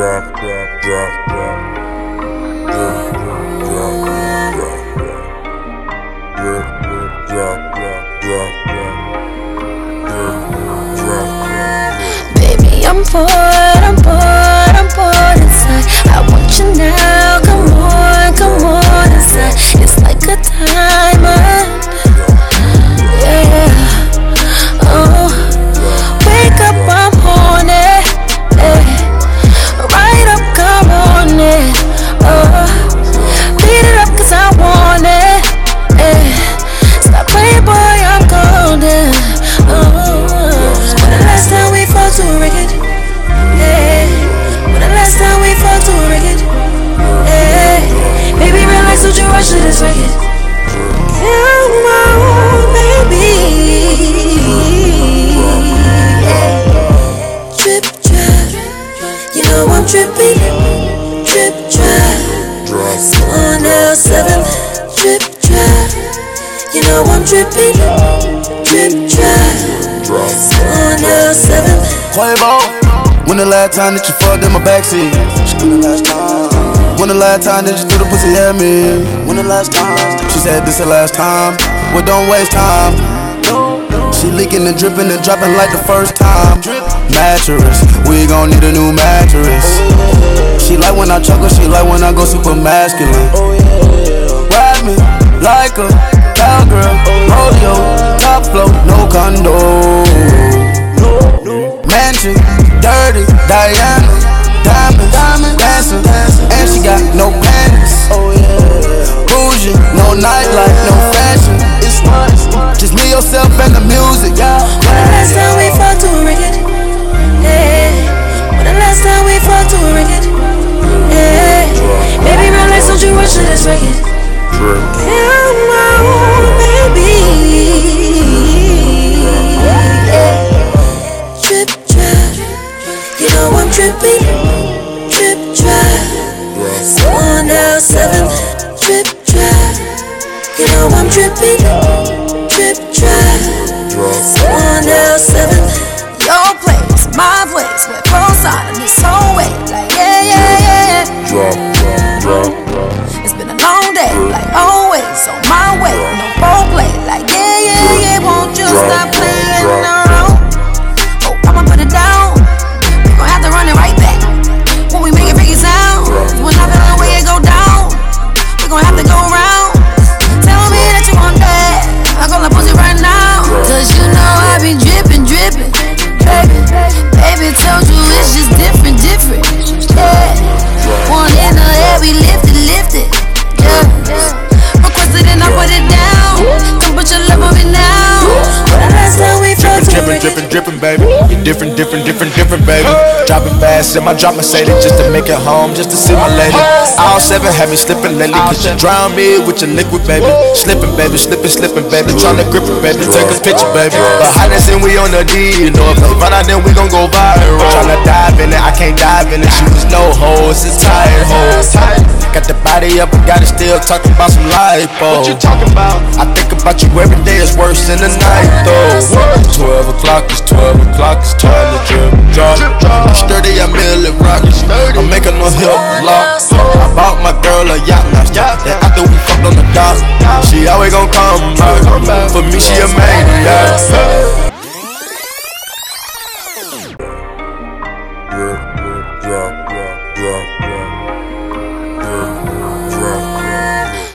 drop, drop, drop, drop. Baby, I'm bored, You know I'm dripping. Drip, drop. On L7. Drip, drop. You know I'm dripping. Drip, drop. On L7. Quavo. When the last time that you fucked in my backseat? When the last time? When the last time that you threw the pussy at me? When the last time? She said this the last time. Well, don't waste time. She leaking and dripping and dropping like the first time. Mattress, we gon' need a new mattress. She like when I chuckle, she like when I go super masculine. Ride me like a cowgirl, just me, yourself, and the music. Yeah. When the last time we fought too wicked? Yeah. When the last time we fought too wicked? Yeah. Baby, relax, don't you rush to this record. Drip, Come on, baby. Yeah. Drip, drop. You know I'm dripping. Drip, drop. On L7. Drip, drop. You know I'm dripping. Drippin', drippin', baby. You different, different, different, different, baby. Dropping fast in my drop Mercedes just to make it home, just to see my lady. All seven had me slipping lately, cause you drown me with your liquid, baby. Slipping, baby, slipping, slipping, baby. Tryna grip it, baby. Take a picture, baby. But highness and we on the D, you know if they run out, then we gon' go viral. Tryna dive in it, I can't dive in it. She was no hoes, it's tired hoes. Got the body up, but got it still talking about some lipo. Oh. What you talking about? I think about you every day, it's worse than the night though. 12 o'clock, it's 12 o'clock, it's time to drip drop. I'm sturdy, I'm million rockets. I'm making no hip lock. I bought my girl a yacht last night. After we fucked on the dock, she always gon' come back. For me, she a maniac. drip,